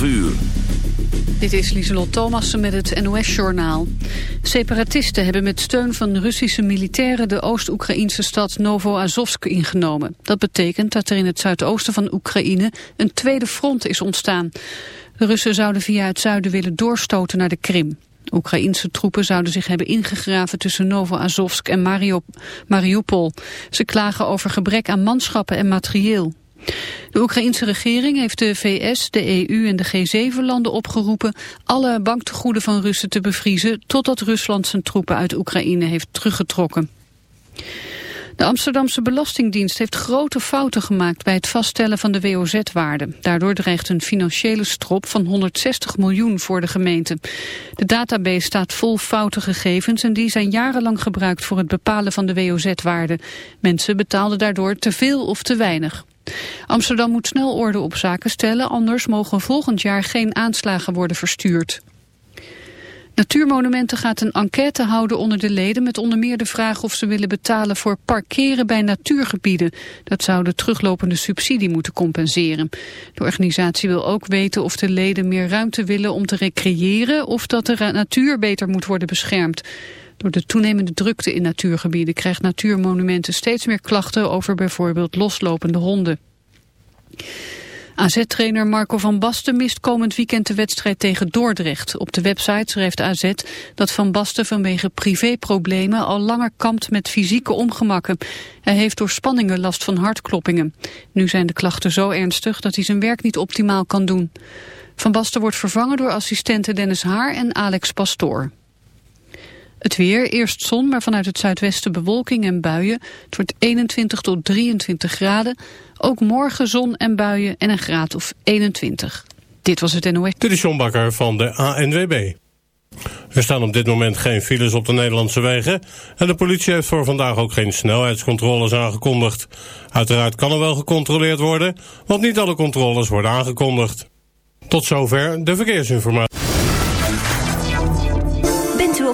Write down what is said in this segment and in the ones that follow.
12 uur. Dit is Lieselot Thomassen met het NOS-journaal. Separatisten hebben met steun van Russische militairen... de Oost-Oekraïnse stad Novo-Azovsk ingenomen. Dat betekent dat er in het zuidoosten van Oekraïne... een tweede front is ontstaan. De Russen zouden via het zuiden willen doorstoten naar de Krim. Oekraïense troepen zouden zich hebben ingegraven tussen Novo-Azovsk en Mariupol. Ze klagen over gebrek aan manschappen en materieel. De Oekraïense regering heeft de VS, de EU en de G7-landen opgeroepen alle banktegoeden van Russen te bevriezen totdat Rusland zijn troepen uit Oekraïne heeft teruggetrokken. De Amsterdamse Belastingdienst heeft grote fouten gemaakt bij het vaststellen van de WOZ-waarde. Daardoor dreigt een financiële strop van 160 miljoen voor de gemeente. De database staat vol foute gegevens en die zijn jarenlang gebruikt voor het bepalen van de WOZ-waarde. Mensen betaalden daardoor te veel of te weinig. Amsterdam moet snel orde op zaken stellen, anders mogen volgend jaar geen aanslagen worden verstuurd. Natuurmonumenten gaat een enquête houden onder de leden met onder meer de vraag of ze willen betalen voor parkeren bij natuurgebieden. Dat zou de teruglopende subsidie moeten compenseren. De organisatie wil ook weten of de leden meer ruimte willen om te recreëren of dat de natuur beter moet worden beschermd. Door de toenemende drukte in natuurgebieden krijgt Natuurmonumenten steeds meer klachten over bijvoorbeeld loslopende honden. AZ-trainer Marco van Basten mist komend weekend de wedstrijd tegen Dordrecht. Op de website schrijft AZ dat Van Basten vanwege privéproblemen al langer kampt met fysieke ongemakken. Hij heeft door spanningen last van hartkloppingen. Nu zijn de klachten zo ernstig dat hij zijn werk niet optimaal kan doen. Van Basten wordt vervangen door assistenten Dennis Haar en Alex Pastoor. Het weer, eerst zon, maar vanuit het zuidwesten bewolking en buien. Het wordt 21 tot 23 graden. Ook morgen zon en buien en een graad of 21. Dit was het NOS. Dit is John Bakker van de ANWB. Er staan op dit moment geen files op de Nederlandse wegen... en de politie heeft voor vandaag ook geen snelheidscontroles aangekondigd. Uiteraard kan er wel gecontroleerd worden... want niet alle controles worden aangekondigd. Tot zover de verkeersinformatie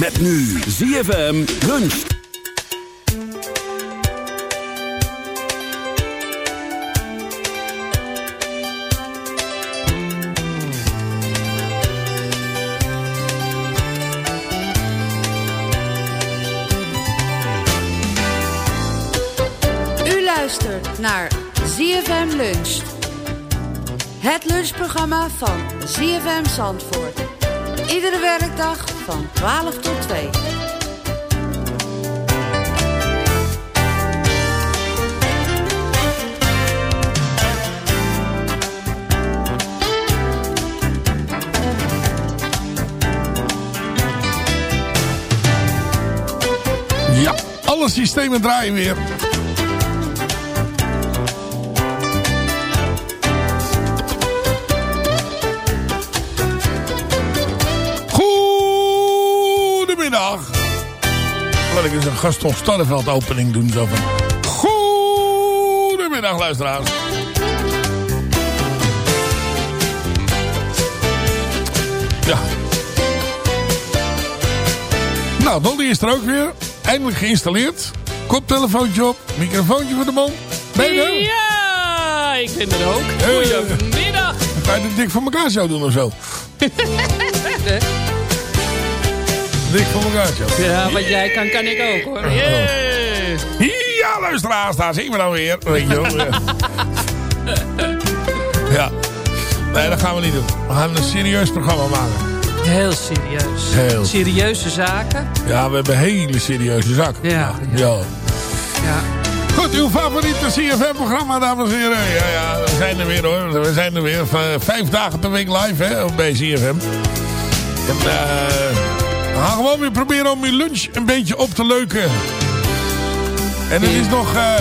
Met nu ZFM lunch. U luistert naar ZFM Lunch. Het lunchprogramma van ZFM Zandvoort. Iedere werkdag van 12 tot 2. Ja, Alle systemen draaien weer. Gaston Starreveld opening doen. Zo van. Goedemiddag luisteraars. Ja. Nou, Dolly is er ook weer. Eindelijk geïnstalleerd. Koptelefoontje op. Microfoontje voor de mond. Ben je er? Ja, ik ben er ook. Goedemiddag. Ga je dit dik voor elkaar zo doen of zo? dik voor elkaar. Ja, wat jij kan, kan ik ook hoor. Yeah. Ja, luisteraars, daar zien we dan weer. Weet je wel. ja. Nee, dat gaan we niet doen. We gaan een serieus programma maken. Heel serieus. Heel. Serieuze zaken. Ja, we hebben hele serieuze zaken. Ja. ja. Ja. Goed, uw favoriete CFM-programma, dames en heren. Ja, ja, we zijn er weer hoor. We zijn er weer. Vijf dagen per week live hè, bij CFM. En eh, gaan gewoon weer proberen om uw lunch een beetje op te leuken. En het is nog... eh,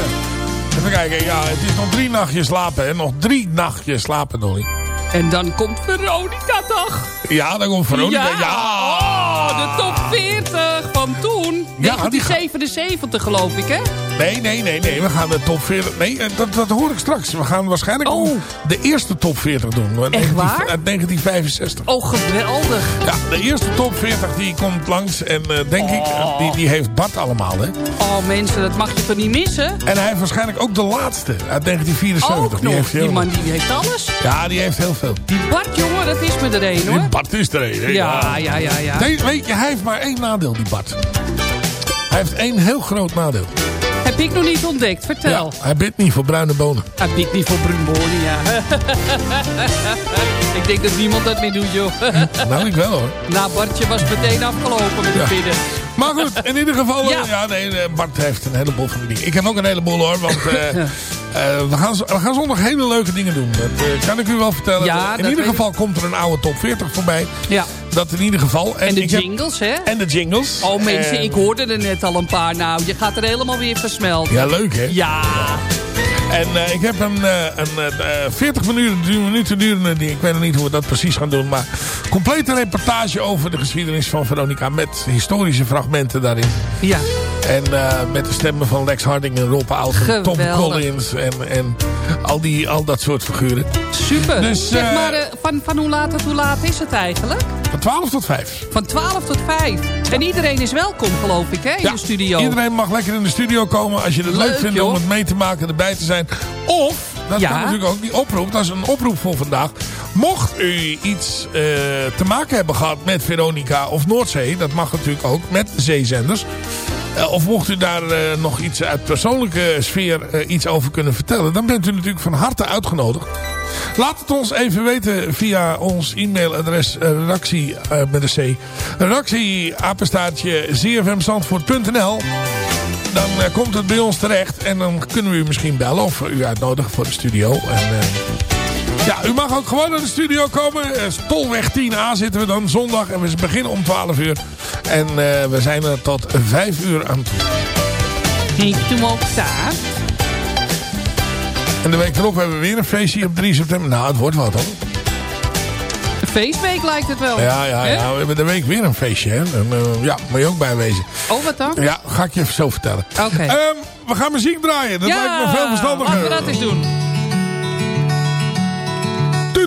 even kijken, ja, het is nog drie nachtjes slapen. Hè? Nog drie nachtjes slapen, Dolly. En dan komt Veronica toch? Ja, dan komt Veronica. Ja! Oh, de top 40 van toen. Ja, die 1977 geloof ik, hè? Nee, nee, nee, nee. We gaan de top 40... Nee, eh, dat, dat hoor ik straks. We gaan waarschijnlijk Oh. de eerste top 40 doen. Echt 19 waar? Uit 1965. Oh, geweldig. Ja, de eerste top 40 die komt langs. En eh, denk ik, Oh. eh, die, die heeft Bart allemaal. Hè? Oh, mensen, dat mag je toch niet missen? En hij heeft waarschijnlijk ook de laatste uit 1974. Ook die heeft Die heel- man die heeft alles. Ja, die heeft heel veel. Die Bart, jongen, dat is me er een, Die hoor. Bart is er een. hè? Ja, ja, ja, ja. Nee, weet je, hij heeft maar één nadeel, die Bart. Hij heeft één heel groot nadeel. Heb ik nog niet ontdekt, vertel. hij bidt niet voor bruine bonen. Heb ik niet voor Brunborn, ja. ik denk dat niemand dat meer doet, joh. Nou, ik wel hoor. nou, Bartje was meteen afgelopen met Ja. het bidden. Maar goed, in ieder geval... eh, Ja. Ja, nee, eh, Bart heeft een heleboel van die dingen. Ik heb ook een heleboel hoor, want eh, we, gaan, we gaan zondag hele leuke dingen doen. Dat eh, kan ik u wel vertellen. Ja, in ieder geval komt er een oude top 40 voorbij. Ja. Dat in ieder geval. En de heb- jingles, hè? en de jingles. Oh mensen, En- ik hoorde er net al een paar. Nou, je gaat er helemaal weer versmelten. Ja, leuk hè? Ja. En eh, ik heb een, eh, een eh, eh, 40 minuten, minuten durende, die, ik weet nog niet hoe we dat precies gaan doen, maar complete reportage over de geschiedenis van Veronica met historische fragmenten daarin. Ja. En eh, met de stemmen van Lex Harding en Rob Outen, Tom. Collins en, en al, die, al dat soort figuren. Super. Dus, zeg eh, maar, eh, van, van hoe laat tot hoe laat is het eigenlijk? Van 12 tot 5. Van 12 tot 5. En iedereen is welkom, geloof ik, hè? In de studio. Iedereen mag lekker in de studio komen als je het leuk, Leuk, vindt joh. om het mee te maken, erbij te zijn. Of, dat Ja. kan natuurlijk ook, die oproep, dat is een oproep voor vandaag. Mocht u iets te maken hebben gehad met Veronica of Noordzee, dat mag natuurlijk ook met zeezenders. Eh, of mocht u daar eh, nog iets uit persoonlijke sfeer eh, iets over kunnen vertellen, dan bent u natuurlijk van harte uitgenodigd. Laat het ons even weten via ons e-mailadres redactie met C. Dan komt het bij ons terecht en dan kunnen we u misschien bellen of u uitnodigen voor de studio. En, ja, u mag ook gewoon naar de studio komen. Eh, Tolweg 10A zitten we dan zondag en we beginnen om 12 uur. En eh, we zijn er tot 5 uur aan toe. Ik doe ook daar. En de week erop hebben we weer een feestje op 3 september. Nou, het wordt wat hoor. Feestweek lijkt het wel. Ja, ja, ja. We hebben de week weer een feestje. Hè? En, eh, ja, moet je ook bij wezen. Oh, wat dan? Ja, ga ik je even zo vertellen. Oké. Ehm, we gaan muziek draaien. Dat ja, lijkt me veel verstandiger. laten we dat eens doen.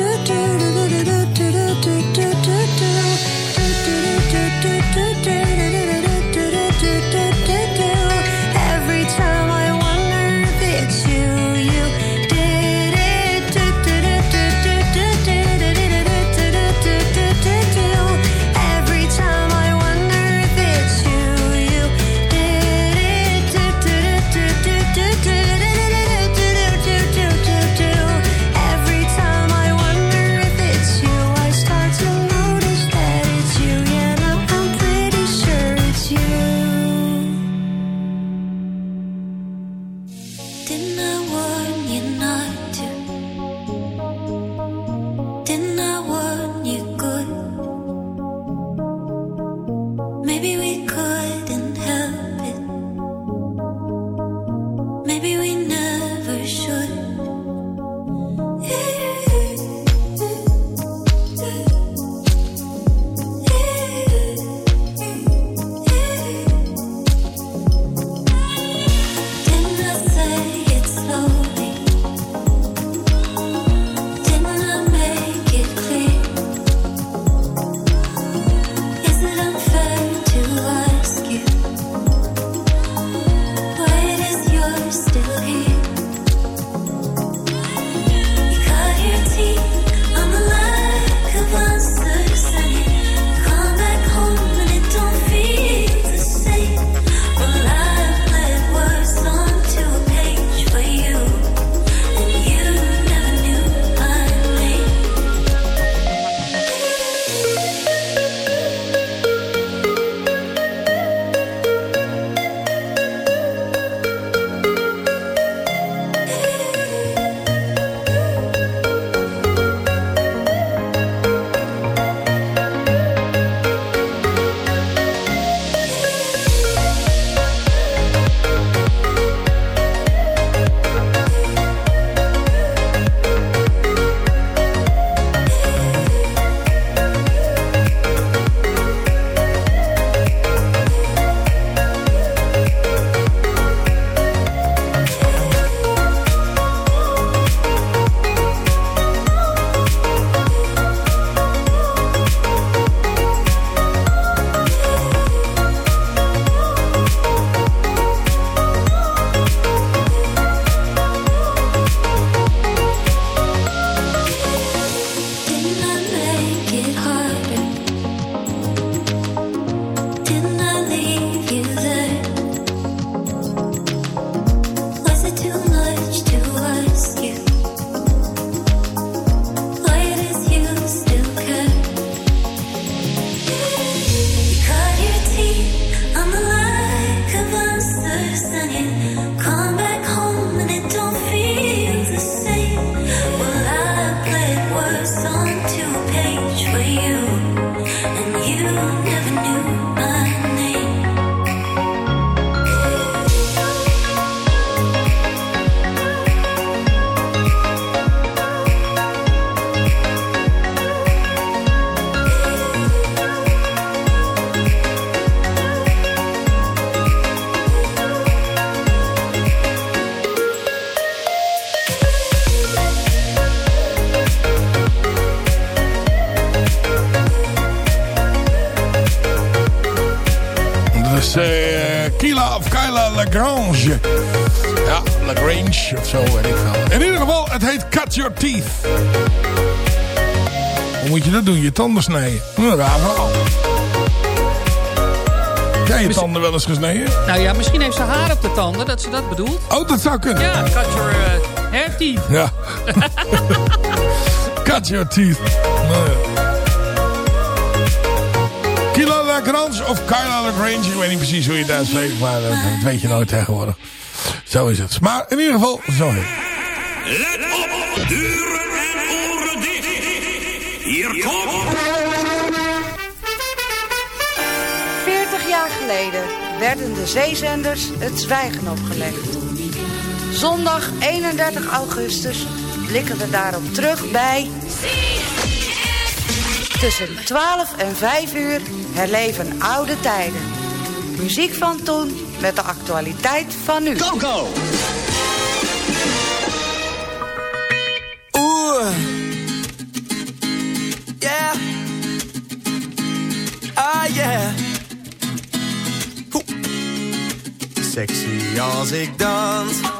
do do. Lagrange. Ja, Lagrange of zo, weet ik wel. In ieder geval, het heet Cut Your Teeth. Hoe moet je dat doen? Je tanden snijden. Nou, raar verhaal. Jij je tanden wel eens gesneden? Nou ja, misschien heeft ze haar op de tanden, dat ze dat bedoelt. Oh, dat zou kunnen. Ja, cut your eh, hair teeth. Ja. cut your teeth. Nou ja. Of Kyla Lagrange. Ik weet niet precies hoe je het uitspreekt, maar eh, dat weet je nooit tegenwoordig. Zo is het. Maar in ieder geval, zo heet Let op, deuren en oren dicht. Hier komt... 40 jaar geleden werden de zeezenders het zwijgen opgelegd. Zondag 31 augustus blikken we daarop terug bij... Tussen 12 en 5 uur herleven oude tijden. Muziek van toen met de actualiteit van nu. Coco! Oeh. Yeah. Ah, yeah. Oeh. Sexy als ik dans.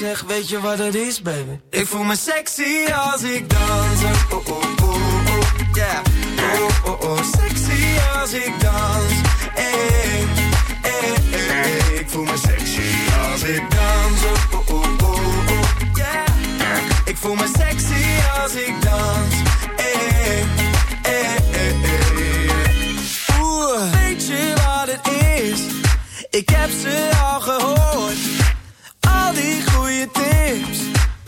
Zeg, weet je wat het is, baby? Ik voel me sexy als ik dans. Oh, oh, oh, oh, yeah. Oh, oh, oh, sexy als ik dans. Hey, hey, hey, Ik voel me sexy als ik dans. Oh, oh, oh, oh, yeah. Ik voel me sexy als ik dans. Hey. Oeh, weet je wat het is? Ik heb ze al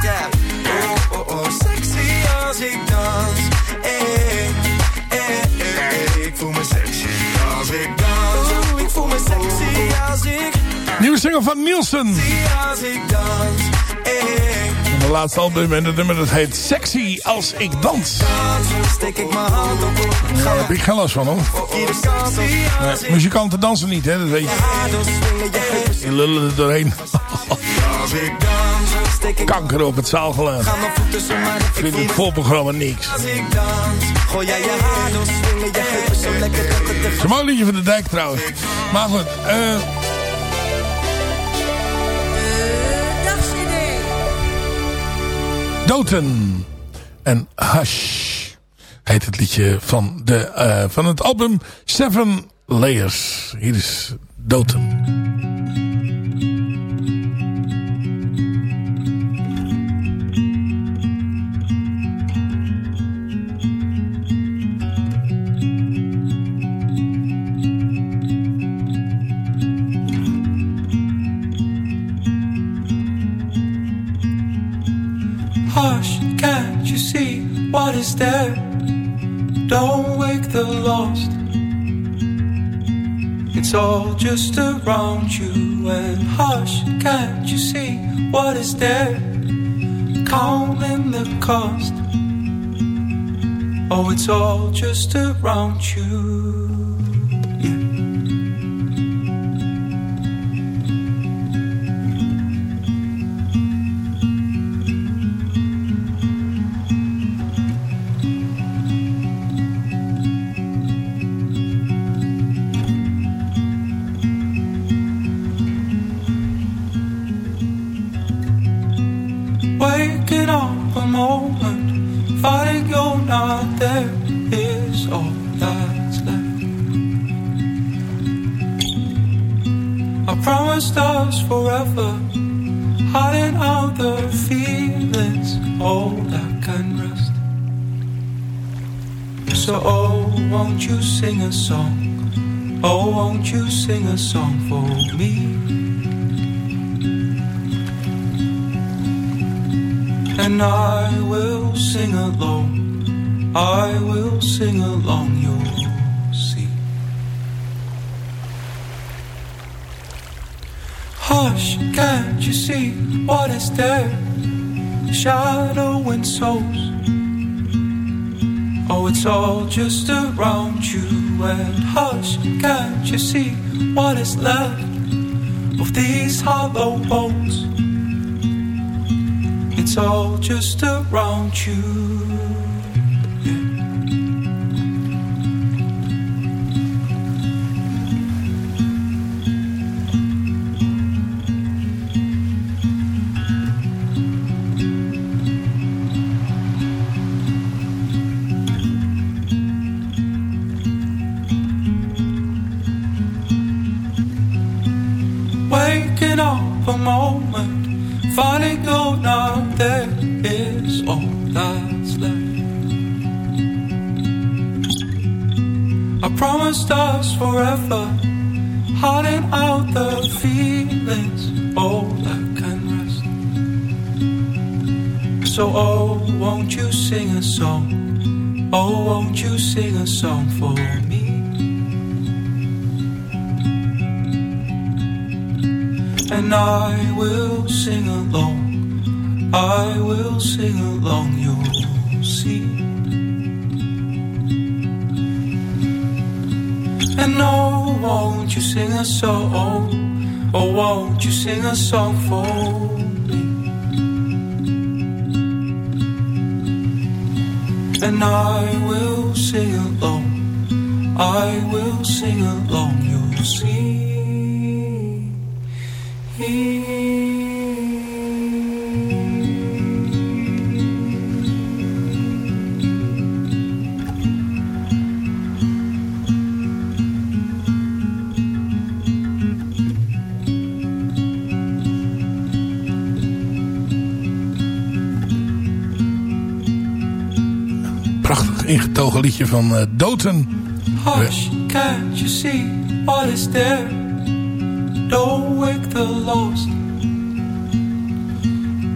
oh, oh. yeah. Oh, oh, oh, sexy als ik dans. Hey, hey, hey. Ik voel me sexy als ik dans. Oeh, ik voel me sexy als ik... Nieuwe single van Nielsen. Als ik dans. De laatste album en het nummer dat heet Sexy als ik dans. steek ik mijn hand op. Daar heb ik geen last van hoor. Nee, muzikanten dansen niet, hè, dat weet je. Die lullen er doorheen. als ik dans. Steek ik Kanker op het zaalgeluid. Ga mijn voeten zomaar de Ik vind het voorprogramma niks. Als ik dans, gooi jij je haar door, swingen je heupen zo lekker dat het Het is een mooi liedje van de dijk trouwens. Maar goed, eh... Doten en Hush heet het liedje van, de, eh, van het album Seven Layers. Hier is Doten. Don't wake the lost. It's all just around you and hush, can't you see what is there? Counting the cost. Oh, it's all just around you. Sing a song for me? And I will sing along, I will sing along, you'll see. Hush, can't you see what is there? Shadow and souls. Oh, it's all just around you. And hush, can't you see what is left of these hollow bones? It's all just around you. A moment, finding you're not there is all that's left. I promised us forever, hiding out the feelings, all that can rest. So, oh, won't you sing a song? Oh, won't you sing a song for me? And I will sing along, I will sing along, you'll see. And oh, won't you sing a song? Oh, won't you sing a song for me? And I will sing along, I will sing along, van eh Doten. Hush, can't you see what is there? Don't wake the lost.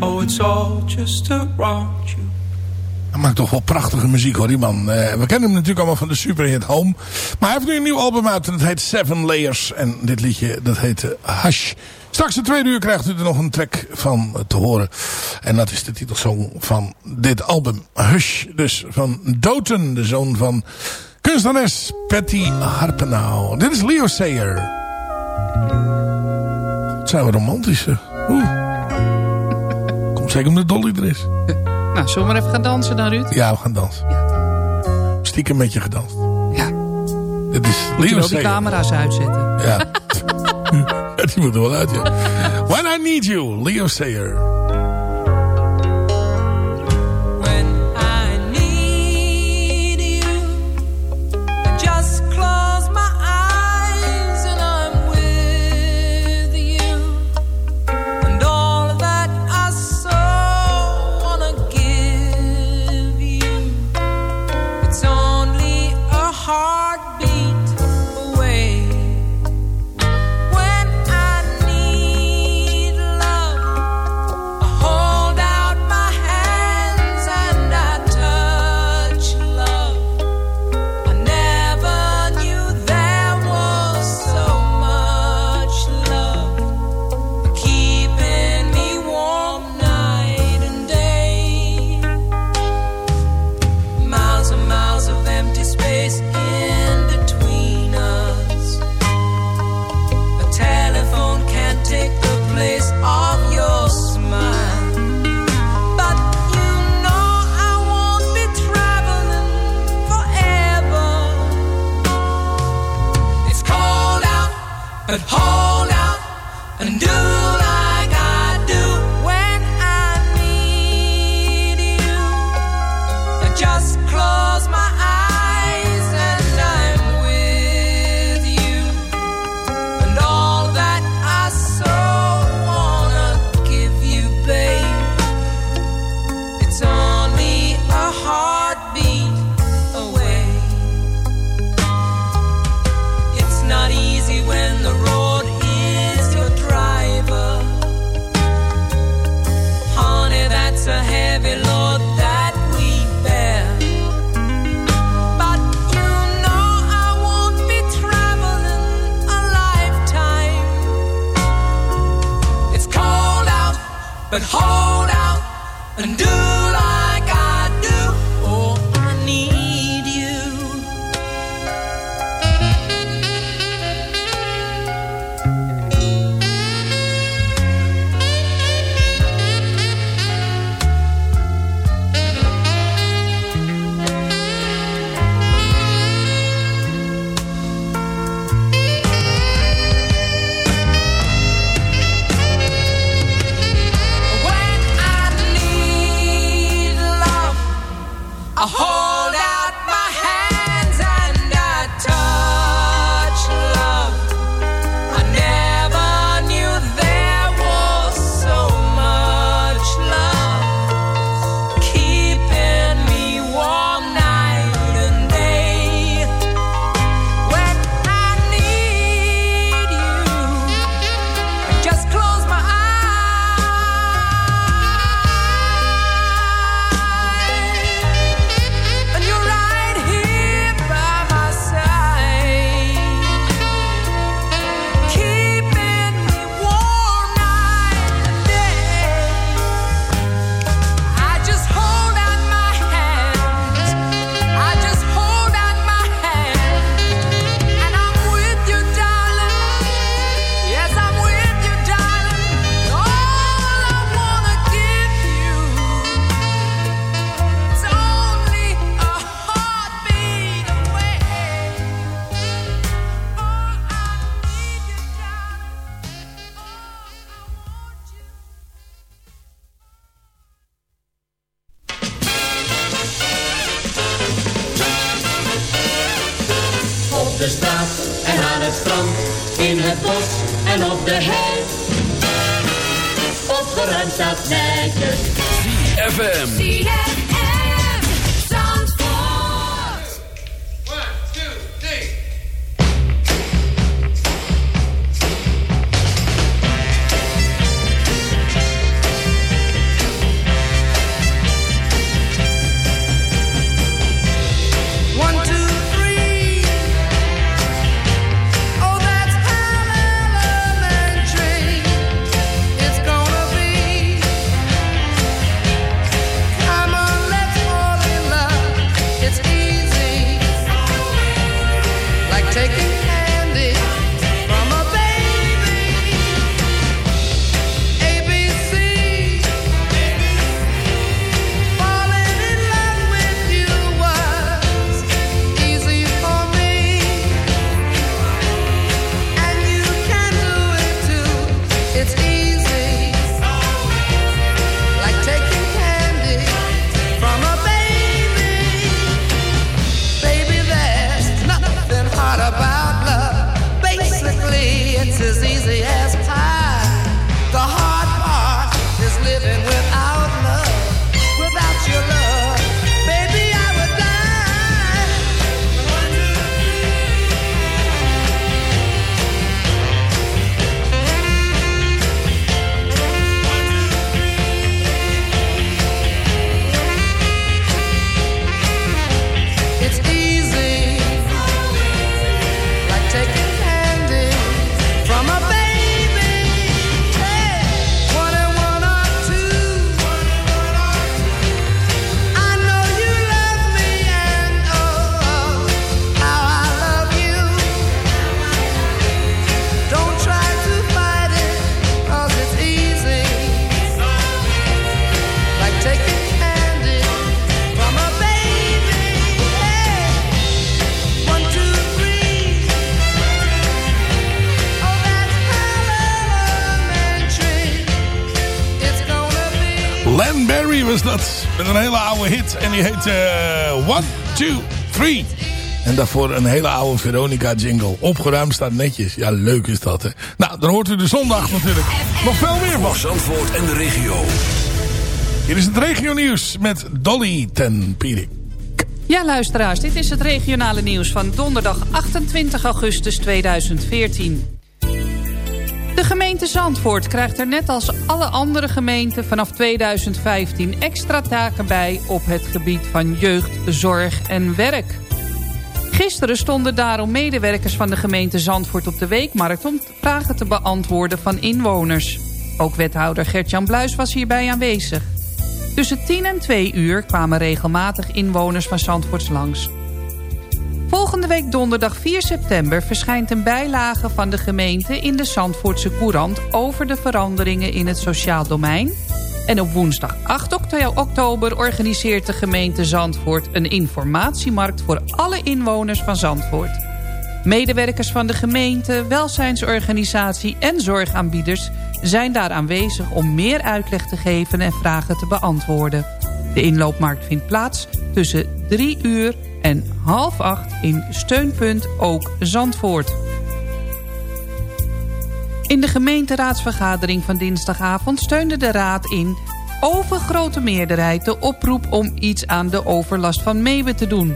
Oh, it's all just around you. Hij maakt toch wel prachtige muziek hoor, die man. Eh, we kennen hem natuurlijk allemaal van de superhit Home. Maar hij heeft nu een nieuw album uit en dat heet Seven Layers. En dit liedje, dat heet eh, Hush. Straks de tweede uur krijgt u er nog een track van te horen. En dat is de titelsong van dit album. Hush, dus van Doten, de zoon van kunstenares Patty Harpenau. Dit is Leo Sayer. Wat zijn we romantisch. hè? Oeh. Komt zeker omdat Dolly er is. Nou, zullen we maar even gaan dansen dan, Ruud? Ja, we gaan dansen. Stiekem met je gedanst. Ja. Dit is Moet je Leo wel die Sayer. camera's uitzetten. Ja. Ja, Die moet er wel uit, ja. When I Need You, Leo Sayer. Two, Three. En daarvoor een hele oude Veronica jingle. Opgeruimd staat netjes. Ja, leuk is dat hè. Nou, dan hoort u de zondag natuurlijk nog veel meer van. Zandvoort en de regio. Hier is het regio nieuws met Dolly ten Pierik. Ja, luisteraars, dit is het regionale nieuws van donderdag 28 augustus 2014. Gemeente Zandvoort krijgt er net als alle andere gemeenten vanaf 2015 extra taken bij op het gebied van jeugd, zorg en werk. Gisteren stonden daarom medewerkers van de gemeente Zandvoort op de weekmarkt om vragen te beantwoorden van inwoners. Ook wethouder Gert-Jan Bluis was hierbij aanwezig. Tussen 10 en 2 uur kwamen regelmatig inwoners van Zandvoorts langs. Volgende week donderdag 4 september verschijnt een bijlage van de gemeente in de Zandvoortse Courant over de veranderingen in het sociaal domein. En op woensdag 8 oktober organiseert de gemeente Zandvoort een informatiemarkt voor alle inwoners van Zandvoort. Medewerkers van de gemeente, welzijnsorganisatie en zorgaanbieders zijn daar aanwezig om meer uitleg te geven en vragen te beantwoorden. De inloopmarkt vindt plaats tussen 3 uur en half acht in steunpunt Ook Zandvoort. In de gemeenteraadsvergadering van dinsdagavond steunde de raad in overgrote meerderheid de oproep om iets aan de overlast van Meeuwen te doen.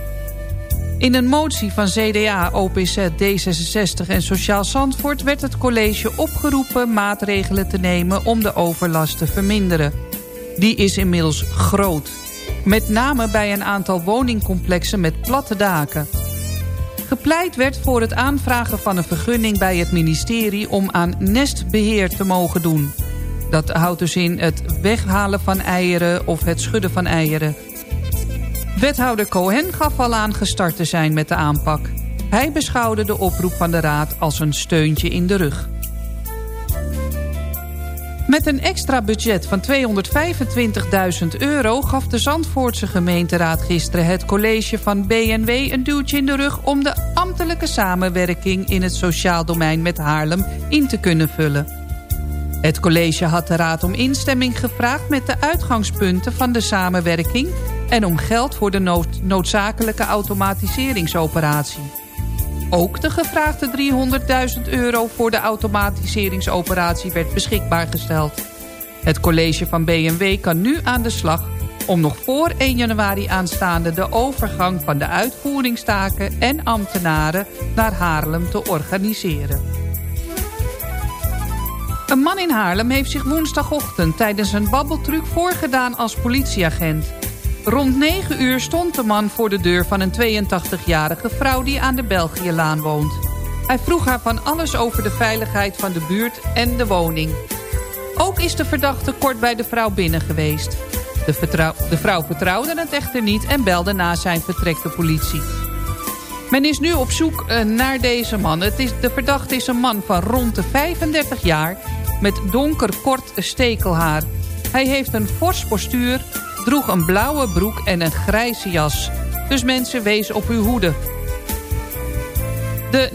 In een motie van CDA, OPZ, D66 en Sociaal Zandvoort... werd het college opgeroepen maatregelen te nemen om de overlast te verminderen. Die is inmiddels groot. Met name bij een aantal woningcomplexen met platte daken. Gepleit werd voor het aanvragen van een vergunning bij het ministerie... om aan nestbeheer te mogen doen. Dat houdt dus in het weghalen van eieren of het schudden van eieren... Wethouder Cohen gaf al aan gestart te zijn met de aanpak. Hij beschouwde de oproep van de raad als een steuntje in de rug. Met een extra budget van 225.000 euro gaf de Zandvoortse gemeenteraad gisteren het college van BNW een duwtje in de rug om de ambtelijke samenwerking in het sociaal domein met Haarlem in te kunnen vullen. Het college had de raad om instemming gevraagd met de uitgangspunten van de samenwerking en om geld voor de nood noodzakelijke automatiseringsoperatie. Ook de gevraagde 300.000 euro voor de automatiseringsoperatie werd beschikbaar gesteld. Het college van BMW kan nu aan de slag om nog voor 1 januari aanstaande de overgang van de uitvoeringstaken en ambtenaren naar Haarlem te organiseren. Een man in Haarlem heeft zich woensdagochtend tijdens een babbeltruc voorgedaan als politieagent. Rond 9 uur stond de man voor de deur van een 82-jarige vrouw die aan de Belgiëlaan woont. Hij vroeg haar van alles over de veiligheid van de buurt en de woning. Ook is de verdachte kort bij de vrouw binnen geweest. De, vrouw vertrouwde het echter niet en belde na zijn vertrek de politie. Men is nu op zoek eh, naar deze man. Het is, de verdachte is een man van rond de 35 jaar... met donker kort stekelhaar. Hij heeft een fors postuur droeg een blauwe broek en een grijze jas. Dus mensen, wees op uw hoede. De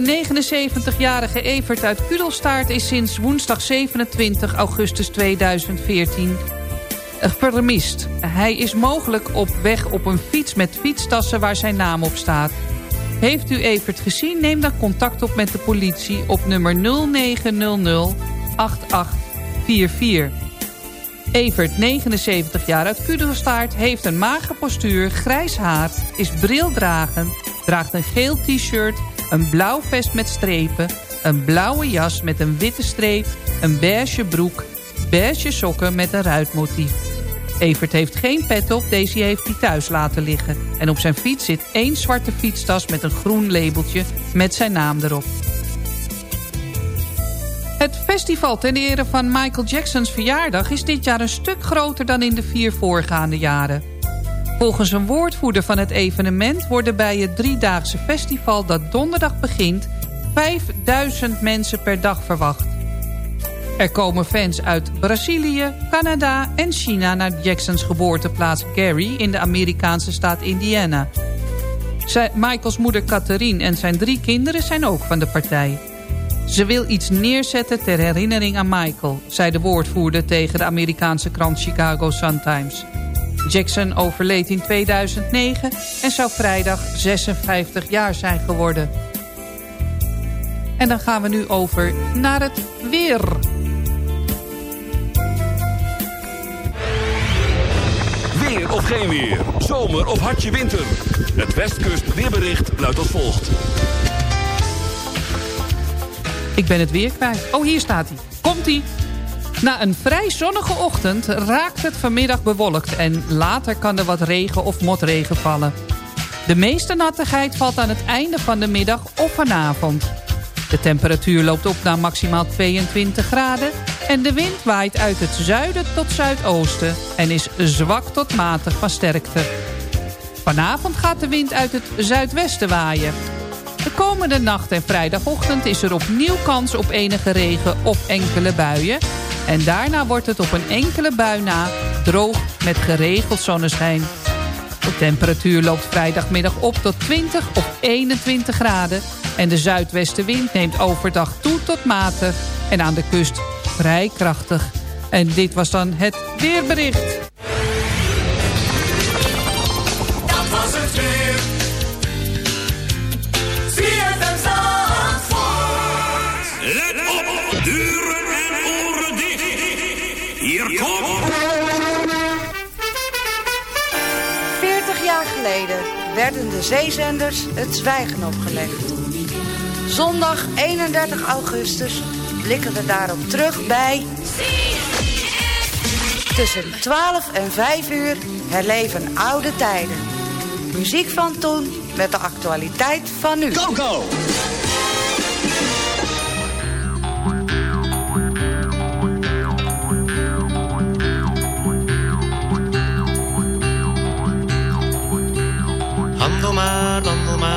79-jarige Evert uit Kudelstaart is sinds woensdag 27 augustus 2014 eh, vermist. Hij is mogelijk op weg op een fiets met fietstassen waar zijn naam op staat. Heeft u Evert gezien? Neem dan contact op met de politie op nummer 0900 8844. Evert, 79 jaar uit Kudelstaart, heeft een mager postuur, grijs haar, is brildragend, draagt een geel t-shirt, een blauw vest met strepen, een blauwe jas met een witte streep, een beige broek, beige sokken met een ruitmotief. Evert heeft geen pet op, deze heeft hij thuis laten liggen. En op zijn fiets zit één zwarte fietstas met een groen labeltje met zijn naam erop. Het festival ten ere van Michael Jacksons verjaardag... is dit jaar een stuk groter dan in de vier voorgaande jaren. Volgens een woordvoerder van het evenement... worden bij het driedaagse festival dat donderdag begint... 5000 mensen per dag verwacht. Er komen fans uit Brazilië, Canada en China... naar Jacksons geboorteplaats Gary in de Amerikaanse staat Indiana. Michaels moeder Catherine en zijn drie kinderen zijn ook van de partij. Ze wil iets neerzetten ter herinnering aan Michael, zei de woordvoerder tegen de Amerikaanse krant Chicago Sun-Times. Jackson overleed in 2009 en zou vrijdag 56 jaar zijn geworden. En dan gaan we nu over naar het weer. Weer of geen weer. Zomer of hartje winter. Het Westkust weerbericht luidt als volgt. Ik ben het weer kwijt. Oh, hier staat hij. Komt-ie. Na een vrij zonnige ochtend raakt het vanmiddag bewolkt... en later kan er wat regen of motregen vallen. De meeste nattigheid valt aan het einde van de middag of vanavond. De temperatuur loopt op naar maximaal 22 graden... en de wind waait uit het zuiden tot zuidoosten... en is zwak tot matig van sterkte. Vanavond gaat de wind uit het zuidwesten waaien. De komende nacht en vrijdagochtend is er opnieuw kans op enige regen of enkele buien. En daarna wordt het op een enkele bui na droog met geregeld zonneschijn. De temperatuur loopt vrijdagmiddag op tot 20 of 21 graden. En de zuidwestenwind neemt overdag toe tot matig. En aan de kust vrij krachtig. En dit was dan het weerbericht. Op, deuren en oren dicht. Hier komt... 40 jaar geleden werden de zeezenders het zwijgen opgelegd. Zondag 31 augustus blikken we daarop terug bij... Tussen 12 en 5 uur herleven oude tijden. Muziek van toen met de actualiteit van nu. Coco!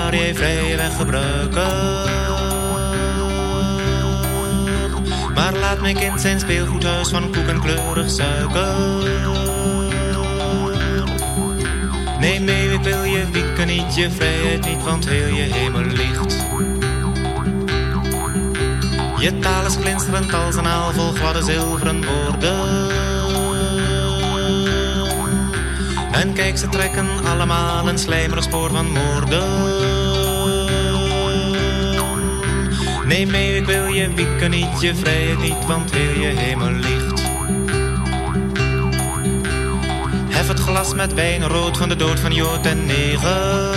Maar, je vrije weg gebruiken. Maar laat mijn kind zijn speelgoedhuis van koek en kleurig suiker. Neem mee, ik wil je wieken niet, je vrijheid niet, want heel je hemel ligt. Je taal is glinsterend als een aal vol gladde zilveren woorden. En kijk, ze trekken allemaal een slijmerig spoor van moorden. Neem mee, ik wil je wieken niet, je vrijheid niet, want heel je hemel ligt. Hef het glas met wijn rood van de dood van Jood en Neger.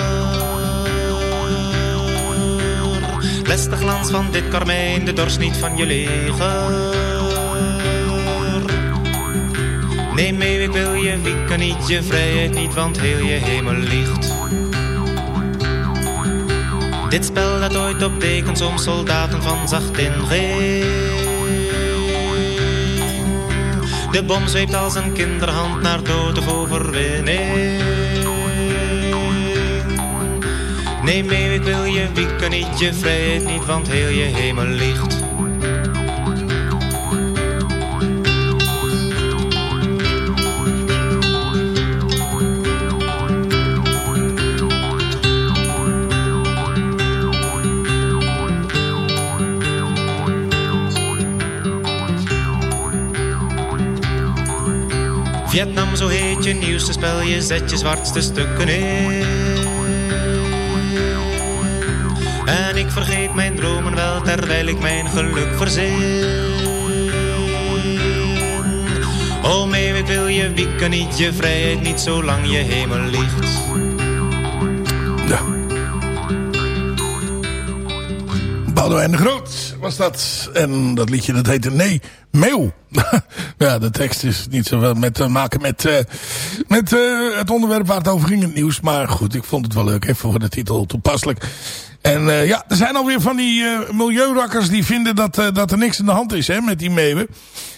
Les de glans van dit karmijn, de dorst niet van je leger. Neem mee, ik wil je wieken niet, je vrijheid niet, want heel je hemel ligt. Dit spel ooit op dekens om soldaten van zacht inging. De bom zweept als een kinderhand naar dood overwinning. Neem mee, ik wil je wieken niet, je vrijheid niet, want heel je hemel ligt. Vietnam, zo heet je nieuwste spel, je zet je zwartste stukken in. En ik vergeet mijn dromen wel, terwijl ik mijn geluk verzin. O mee, ik wil je wieken niet, je vrijheid niet, zolang je hemel ligt. Boudewijn de Groot was dat. En dat liedje dat heette Nee, Meeuw. ja, de tekst is niet zoveel met te maken met, eh, met eh, het onderwerp waar het over ging in het nieuws. Maar goed, ik vond het wel leuk. Even voor de titel toepasselijk. En eh, ja, er zijn alweer van die uh, milieurakkers die vinden dat, uh, dat er niks aan de hand is hè, met die meeuwen.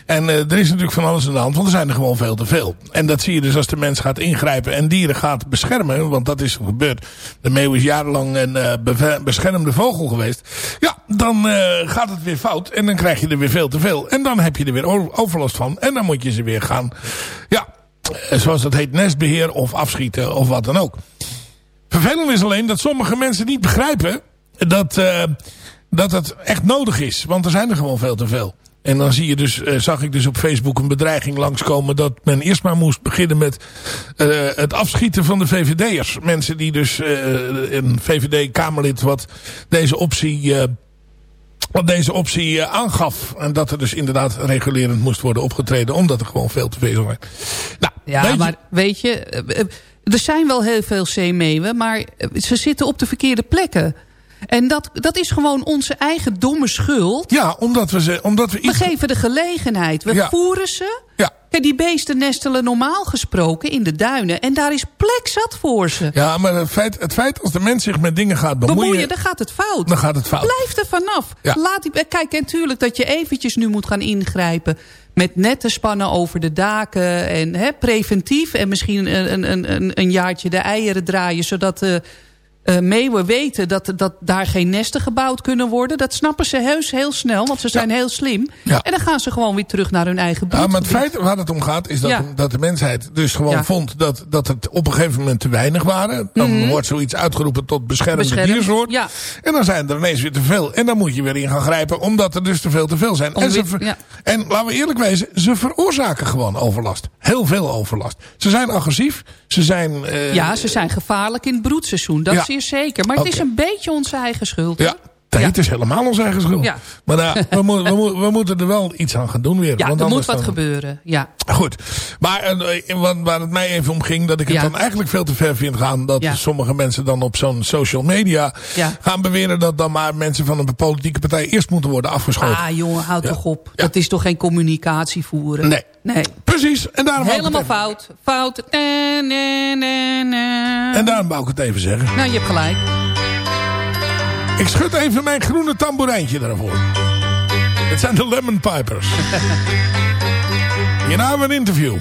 En er is natuurlijk van alles aan de hand, want er zijn er gewoon veel te veel. En dat zie je dus als de mens gaat ingrijpen en dieren gaat beschermen. Want dat is gebeurd. De meeuw is jarenlang een beschermde vogel geweest. Ja, dan gaat het weer fout en dan krijg je er weer veel te veel. En dan heb je er weer overlast van. En dan moet je ze weer gaan, ja, zoals dat heet, nestbeheer of afschieten of wat dan ook. Vervelend is alleen dat sommige mensen niet begrijpen dat, uh, dat het echt nodig is. Want er zijn er gewoon veel te veel. En dan zie je dus, eh, zag ik dus op Facebook een bedreiging langskomen... dat men eerst maar moest beginnen met eh, het afschieten van de VVD'ers. Mensen die dus eh, een VVD-Kamerlid wat deze optie... eh, wat deze optie eh, aangaf. En dat er dus inderdaad regulerend moest worden opgetreden. Omdat er gewoon veel te veel zijn. Nou, Ja, maar weet je, eh, eh, er zijn wel heel veel zeemeeuwen, maar eh, ze zitten op de verkeerde plekken. En dat, dat is gewoon onze eigen domme schuld. Ja, omdat we ze, omdat we We geven de gelegenheid. We Ja. voeren ze. Ja. Kijk, die beesten nestelen normaal gesproken in de duinen. En daar is plek zat voor ze. Ja, maar het feit, het feit als de mens zich met dingen gaat bemoeien... Bemoeien, dan gaat het fout. Dan gaat het fout. Blijf er vanaf. Ja. Laat die, kijk, en tuurlijk dat je eventjes nu moet gaan ingrijpen... met netten spannen over de daken en hè, preventief... en misschien een, een, een, een jaartje de eieren draaien... zodat de eh, meeuwen weten dat, dat daar geen nesten gebouwd kunnen worden. Dat snappen ze heus heel snel, want ze zijn heel slim. Ja. En dan gaan ze gewoon weer terug naar hun eigen Ja, maar het feit waar het om gaat is dat, Ja. dat de mensheid dus gewoon vond dat, dat het op een gegeven moment te weinig waren. Dan Mhm. wordt zoiets uitgeroepen tot beschermde Beschermd, diersoort. En dan zijn er ineens weer te veel. En dan moet je weer in gaan grijpen omdat er dus te veel te veel zijn. Om En, ze ver- en laten we eerlijk wezen, ze veroorzaken gewoon overlast. Heel veel overlast. Ze zijn agressief. Ze zijn... eh, Ja, ze zijn gevaarlijk in het broedseizoen. Dat Ja. zeer zeker. Maar het is een beetje onze eigen schuld. Ja, het is helemaal ons eigen schuld. Ja. Maar we, moeten we, we moeten er wel iets aan gaan doen weer. Ja, want er moet wat dan- gebeuren. Ja. Goed, maar wat- waar het mij even om ging... dat ik het Ja. dan eigenlijk veel te ver vind gaan... dat sommige mensen dan op zo'n social media... Gaan beweren dat dan maar mensen van een politieke partij... eerst moeten worden afgeschoten. Ah, jongen, houd toch op. Dat is toch geen communicatie voeren? Nee. Nee. Precies, en daarom Helemaal fout. Fout. Nee, nee, nee, nee. En daarom wou ik het even zeggen. Nou, je hebt gelijk. Ik schud even mijn groene tamboerijntje daarvoor. Het zijn de Lemon Pipers. Hierna hebben we een interview.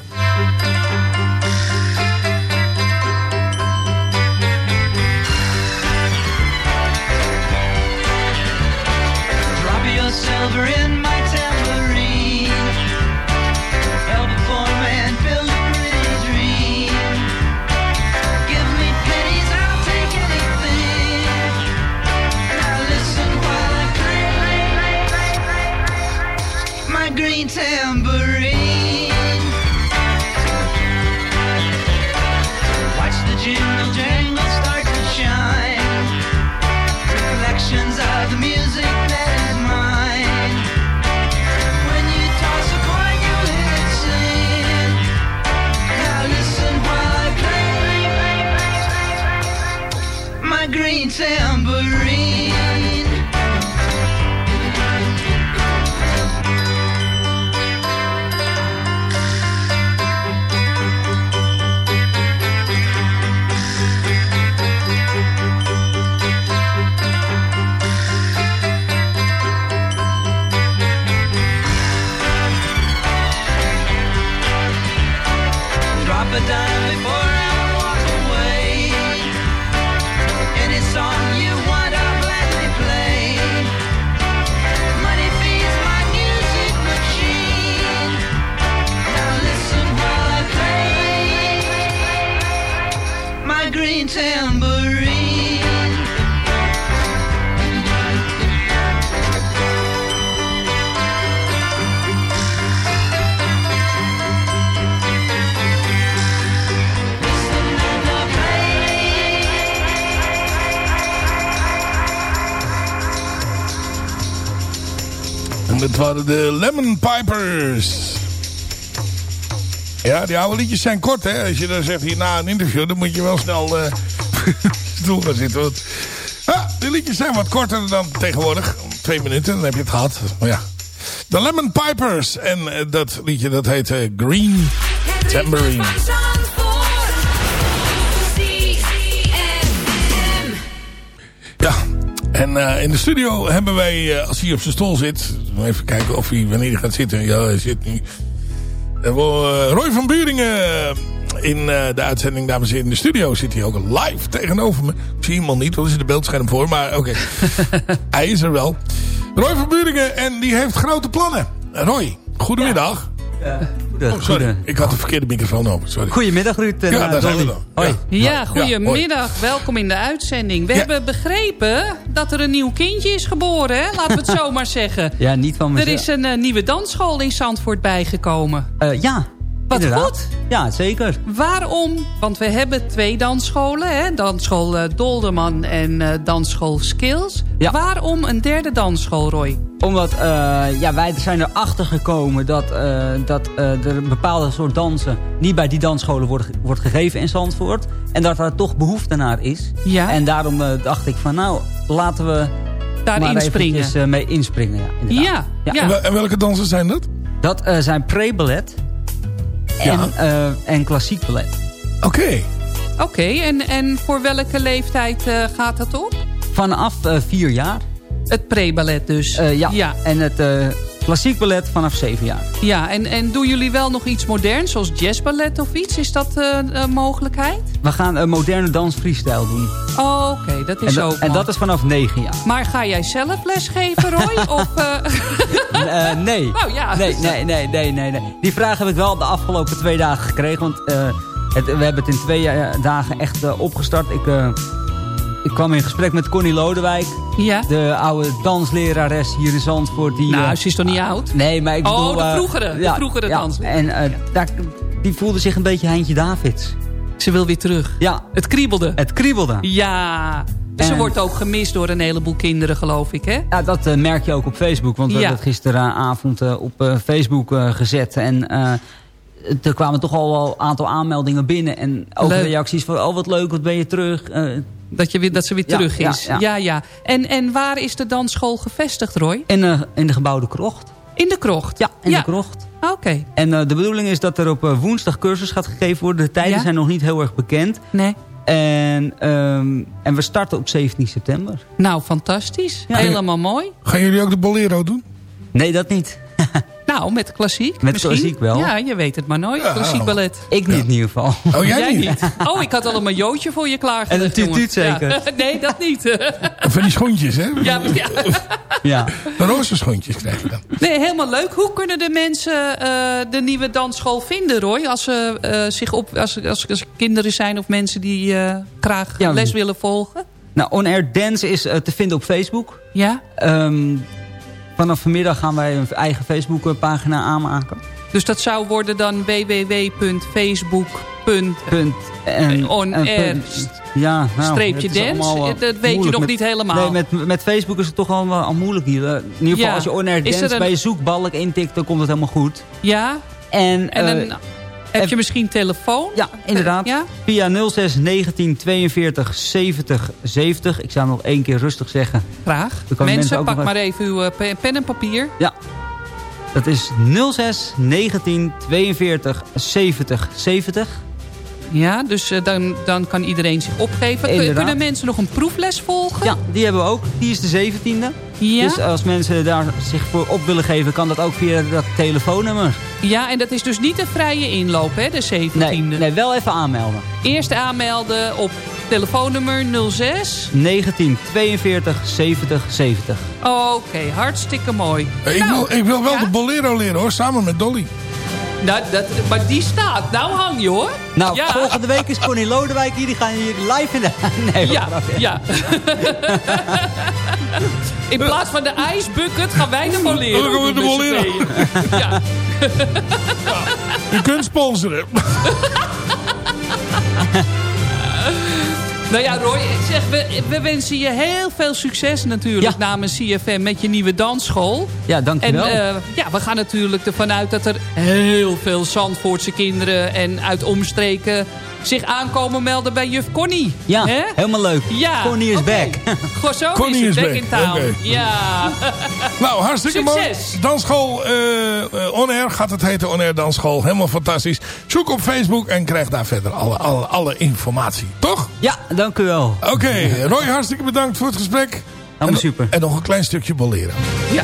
Dat waren de Lemon Pipers. Ja, die oude liedjes zijn kort, hè. Als je dan zegt hier na een interview, dan moet je wel snel eh stoel gaan zitten. Ja, die liedjes zijn wat korter dan tegenwoordig. Twee minuten, dan heb je het gehad. Maar ja. De Lemon Pipers. En eh, dat liedje, dat heet eh, Green Tambourine. Ja, en eh, in de studio hebben wij, eh, als hij op zijn stoel zit... Even kijken of hij, wanneer hij gaat zitten. Ja, hij zit nu. Eh, Roy van Buringen in eh, de uitzending, dames en heren. In de studio zit hij ook live tegenover me. Ik zie hem al niet, want er zit een beeldscherm voor. Maar oké, hij is er wel. Roy van Buringen en die heeft grote plannen. Roy, goedemiddag. Ja, Oh, sorry, ik had de verkeerde microfoon open. Sorry. Goedemiddag Ruud en Ja, eh, daar zijn we dan. Hoi. Ja, goedemiddag. Welkom in de uitzending. We hebben begrepen dat er een nieuw kindje is geboren, hè? Laten we het zo maar zeggen. Ja, niet van Er mezelf. is een eh, nieuwe dansschool in Zandvoort bijgekomen. Eh, ja, Wat inderdaad. goed. Ja, zeker. Waarom? Want we hebben twee dansscholen. Hè? Dansschool eh, Dolderman en eh, dansschool Skills. Ja. Waarom een derde dansschool, Roy? Omdat eh, ja, wij zijn erachter gekomen dat, eh, dat eh, er een bepaalde soort dansen... niet bij die dansscholen wordt, wordt gegeven in Zandvoort. En dat er toch behoefte naar is. Ja. En daarom eh, dacht ik van nou, laten we Daar maar inspringen. eventjes, eh, mee inspringen. Ja. Ja, ja. En, wel- en welke dansen zijn dat? Dat eh, zijn pre-ballet en, eh, en klassiek ballet. Oké. Oké, en, en voor welke leeftijd eh, gaat dat op? Vanaf eh, vier jaar. Het pre-ballet dus. Eh, ja. ja. En het eh, klassiek ballet vanaf zeven jaar. Ja, en, en doen jullie wel nog iets moderns, zoals jazzballet of iets? Is dat eh, een mogelijkheid? We gaan een moderne dans freestyle doen. Oh, Oké, dat is En, ook en dat is vanaf negen jaar. Maar ga jij zelf lesgeven, Roy? of, eh, Eh, nee. Oh ja. Nee, nee, nee, nee, nee, nee. Die vraag heb ik wel de afgelopen twee dagen gekregen. Want het, we hebben het in twee dagen echt opgestart. Ik, ik kwam in gesprek met Connie Lodewijk. Ja. De oude danslerares hier in Zandvoort. Die, Nou, eh, ze is toch niet oud? Nee, maar ik Oh, bedoel... de eh, vroegere, de vroegere dansleraar. En eh, daar, die voelde zich een beetje Heintje Davids. Ze wil weer terug. Ja. Het kriebelde. Het kriebelde. Ja. Dus ze En- wordt ook gemist door een heleboel kinderen, geloof ik, hè? Ja, dat merk je ook op Facebook. Want we Ja. hebben het gisteravond op Facebook gezet. En er kwamen toch al wel een aantal aanmeldingen binnen. En ook Leuk. reacties van, oh wat leuk, wat ben je terug. Dat, je weer, dat ze weer Ja, terug is. ja. Ja, ja. En, en waar is de dansschool gevestigd, Roy? in, eh, in de gebouwde krocht. In de krocht? Ja, in Ja. de krocht. Oké. En eh, de bedoeling is dat er op eh, woensdag cursus gaat gegeven worden. De tijden Ja? zijn nog niet heel erg bekend. Nee. En, ehm, en we starten op 17 september. Nou, fantastisch. Ja. Helemaal mooi. Gaan jullie ook de bolero doen? Nee, dat niet. Nou, met klassiek Met misschien. klassiek wel. Ja, je weet het maar nooit. Ja. Klassiek ballet. Ik niet in ieder geval. Oh, jij, niet? Oh, ik had al een majootje voor je klaargelegd, En een jongen. zeker. Ja. Nee, dat niet. Van die schoentjes, hè? Ja, ja. Ja. De roze schoentjes krijg je dan. Nee, helemaal leuk. Hoe kunnen de mensen eh, de nieuwe dansschool vinden, Roy? Als ze eh, zich op, als, als, als er kinderen zijn of mensen die eh, graag Ja, les willen volgen. Nou, On Air Dance is te vinden op Facebook. Ja. Ehm, vanaf vanmiddag gaan wij een eigen Facebook-pagina aanmaken. Dus dat zou worden dan www.facebook.com Punt. En, On en Air punt- ja, nou, streepje dance. allemaal, eh, Dat weet je nog met- niet helemaal. Nee, met, met Facebook is het toch al, wel al moeilijk hier. Eh, In ieder geval Ja. als je On Air Is er Dance een- bij je zoekbalk intikt, dan komt het helemaal goed. Ja. En, En eh, dan heb je misschien telefoon? Ja, inderdaad. Ja? Via 06 19 42 70 70. Ik zou nog één keer rustig zeggen. Graag. Dan kan Mensen, mensen ook pak maar even uw eh, pen, pen en papier. Ja. Dat is 06 19 42 70 70. Ja, dus eh, dan, dan kan iedereen zich opgeven. Inderdaad. Kunnen mensen nog een proefles volgen? Ja, die hebben we ook. Die is de 17e. Ja? Dus als mensen daar zich voor op willen geven, kan dat ook via dat telefoonnummer. Ja, en dat is dus niet een vrije inloop, hè, de 17e. Nee, nee wel even aanmelden. Eerst aanmelden op telefoonnummer 06. 19 42 70 70. Oké, hartstikke mooi. Ik wil, ik wil wel de bolero leren, hoor. Samen met Dolly. Nou, dat, maar die staat. Nou hang je, hoor. Nou, Ja. volgende week is Connie Lodewijk hier. Die gaan hier live in de... Nee, Ja, ja. In plaats van de ijsbucket gaan wij de bolero Dan gaan we de tweeën. Ja. Je kunt sponsoren. Nou ja, Roy, zeg, we, we wensen je heel veel succes natuurlijk namens CFM met je nieuwe dansschool. Ja, dankjewel. En eh, ja, we gaan natuurlijk ervan uit dat er heel veel Zandvoortse kinderen en uit omstreken zich aankomen melden bij juf Connie. Ja, helemaal leuk. Ja, Connie is back. Goh, zo Connie is back, back. in town. Ja. Nou, hartstikke Succes. mooi. Dansschool eh, eh, On Air gaat het heten. On Air Dansschool. Helemaal fantastisch. Zoek op Facebook en krijg daar verder alle, alle, alle informatie. Toch? Ja, dank u wel. Oké, Roy, hartstikke bedankt voor het gesprek. Helemaal en, super. En nog een klein stukje boleren. Ja.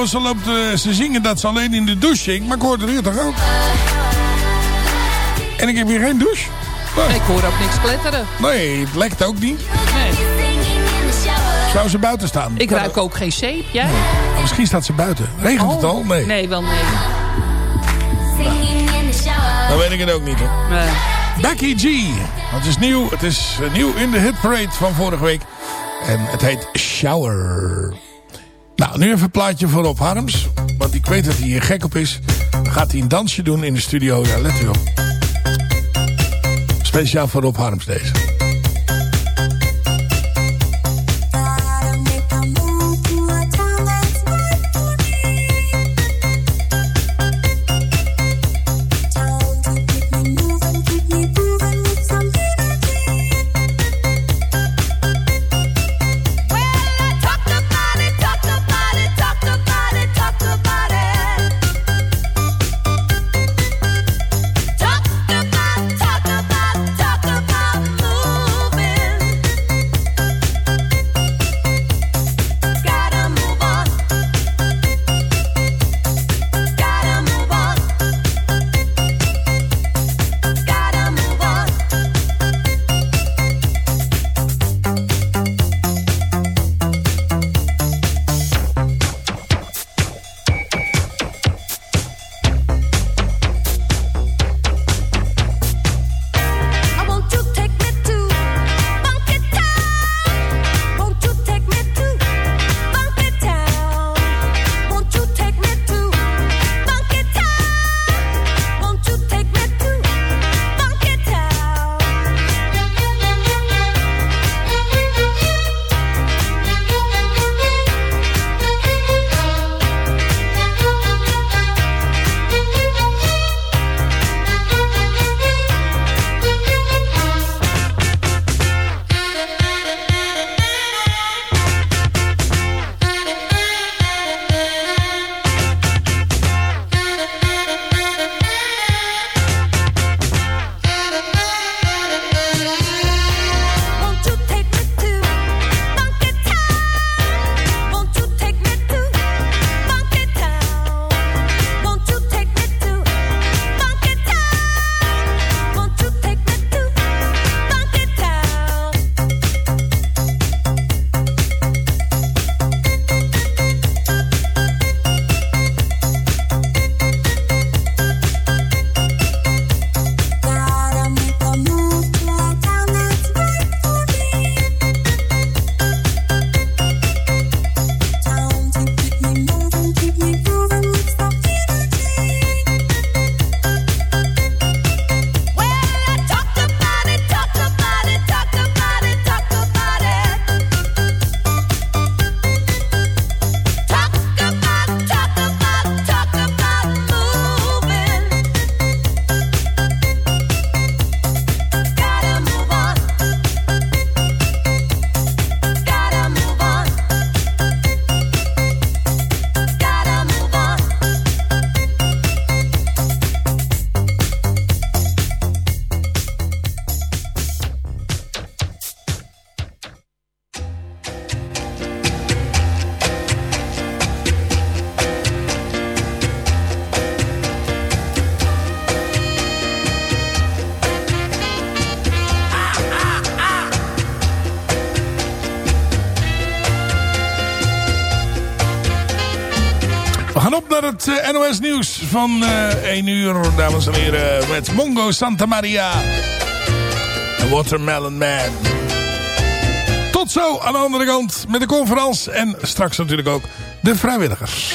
Nou, ze, loopt, eh, ze zingen dat ze alleen in de douche zingt. Maar ik hoor het hier toch ook. En ik heb hier geen douche. Nee. Ik hoor ook niks kletteren. Nee, het lekt ook niet. Nee. Zou ze buiten staan? Ik ruik ook geen zeep, jij? Oh, misschien staat ze buiten. Regent het oh. al? Nee. Nee, wel nee. Nou, dan weet ik het ook niet, hoor. Nee. Becky G. Het is nieuw. Het is eh, nieuw in de hitparade van vorige week. En het heet Shower. Nou, nu even een plaatje voor Rob Harms. Want ik weet dat hij hier gek op is. Gaat hij een dansje doen in de studio. Ja, let u op. Speciaal voor Rob Harms deze. Op naar het eh, NOS nieuws van eh 1 uur, dames en heren. Met Mongo Santa Maria. En Watermelon Man. Tot zo aan de andere kant met de conferentie. En straks natuurlijk ook de vrijwilligers.